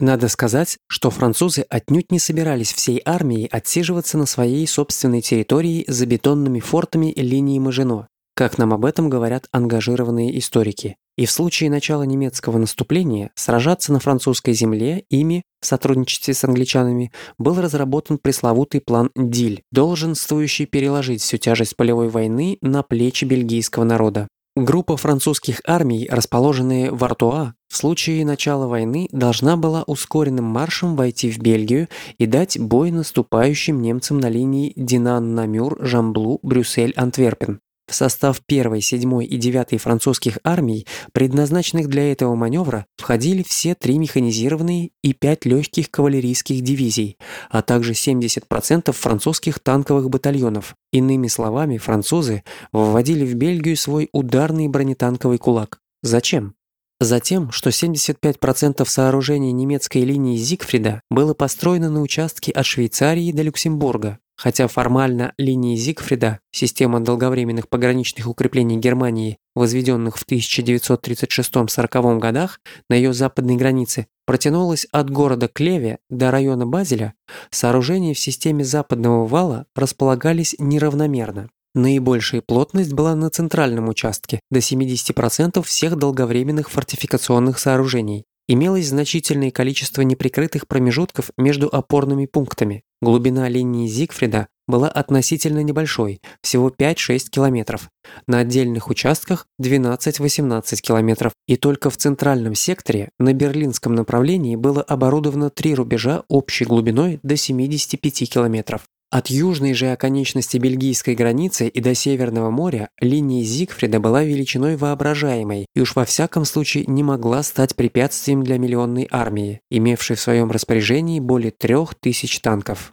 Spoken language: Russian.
Надо сказать, что французы отнюдь не собирались всей армией отсиживаться на своей собственной территории за бетонными фортами линии Мажино, как нам об этом говорят ангажированные историки. И в случае начала немецкого наступления сражаться на французской земле ими, в сотрудничестве с англичанами, был разработан пресловутый план Диль, долженствующий переложить всю тяжесть полевой войны на плечи бельгийского народа. Группа французских армий, расположенная в Артуа, в случае начала войны должна была ускоренным маршем войти в Бельгию и дать бой наступающим немцам на линии Динан-Намюр, Жамблу, Брюссель, Антверпен. В состав 1, 7 и 9 французских армий, предназначенных для этого маневра, входили все три механизированные и пять легких кавалерийских дивизий, а также 70% французских танковых батальонов. Иными словами, французы вводили в Бельгию свой ударный бронетанковый кулак. Зачем? Затем, что 75% сооружений немецкой линии Зигфрида было построено на участке от Швейцарии до Люксембурга, Хотя формально линии Зигфрида, система долговременных пограничных укреплений Германии, возведенных в 1936-40 годах на ее западной границе, протянулась от города Клеве до района Базеля, сооружения в системе западного вала располагались неравномерно. Наибольшая плотность была на центральном участке, до 70% всех долговременных фортификационных сооружений. Имелось значительное количество неприкрытых промежутков между опорными пунктами. Глубина линии Зигфрида была относительно небольшой, всего 5-6 километров. На отдельных участках 12-18 километров. И только в центральном секторе на берлинском направлении было оборудовано три рубежа общей глубиной до 75 километров. От южной же оконечности бельгийской границы и до Северного моря линия Зигфрида была величиной воображаемой и уж во всяком случае не могла стать препятствием для миллионной армии, имевшей в своем распоряжении более трех тысяч танков.